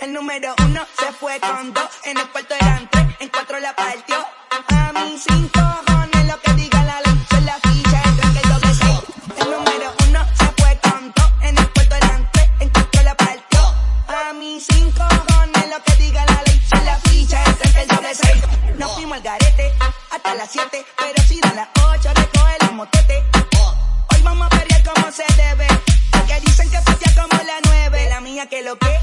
El número uno se fue con dos, en el cuarto eran tres, en cuatro la partió. A mí cinco cojones lo que diga la ley, son la ficha, el tranque el doble seis. El número uno se fue con dos, en el cuarto eran tres, en cuatro la partió. A mí cinco cojones lo que diga la ley, son la ficha, el tranque el doble seis. Nos fuimos al garete, hasta las siete, pero si dan las ocho, recoge los motetes. Hoy vamos a pelear como se debe. Porque dicen que patea como la nueve. La mía que lo que,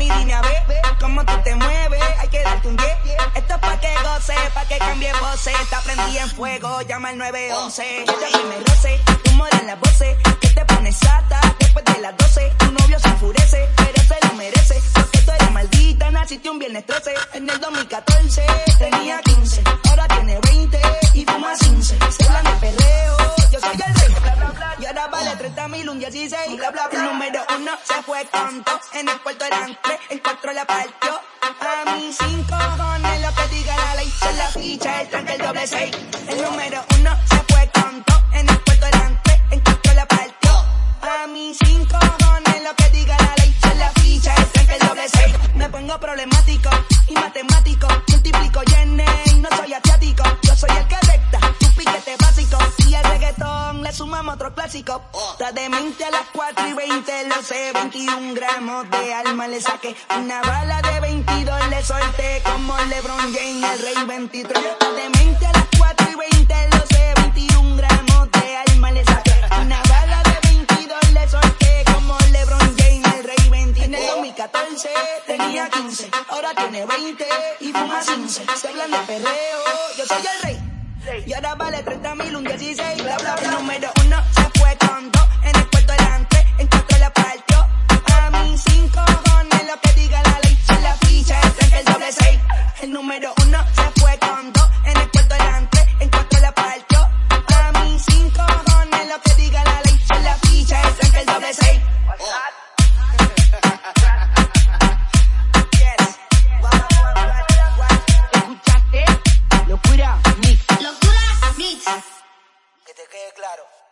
mami dime a ver cómo tú te mueves. Hay que darte un 10. Esto es pa' que goce, pa' que cambie voces. Está prendida en fuego, llama al 911. Yo te me roce, humo en las voces. Que te pones sata después de las 12. Tu novio se enfurece, pero se lo merece. Porque tú eres maldita, naciste un viernes 13. En el 2014 tenía 15, 50 mil, un 16, bla bla bla. El número uno se fue con dos, en el cuarto eran tres, el cuatro la partió. A mí cinco cojones, lo que diga la ley, se la ficha, el tanque, el doble seis. El número uno sumamos otro clásico. Está de mente a las 4 y 20, lo sé. 21 gramos de alma le saqué. Una bala de 22 le solté. Como LeBron James, el rey 23. Está de mente a las 4 y 20, lo sé. 21 gramos de alma le saqué. Una bala de 22 le solté. Como LeBron James, el rey 23. En el 2014 tenía 15, ahora tiene 20 y fuma 15. Se hablan de perreo, yo soy el rey. Y ahora vale 30 mil, un 16, bla bla bla. Número claro.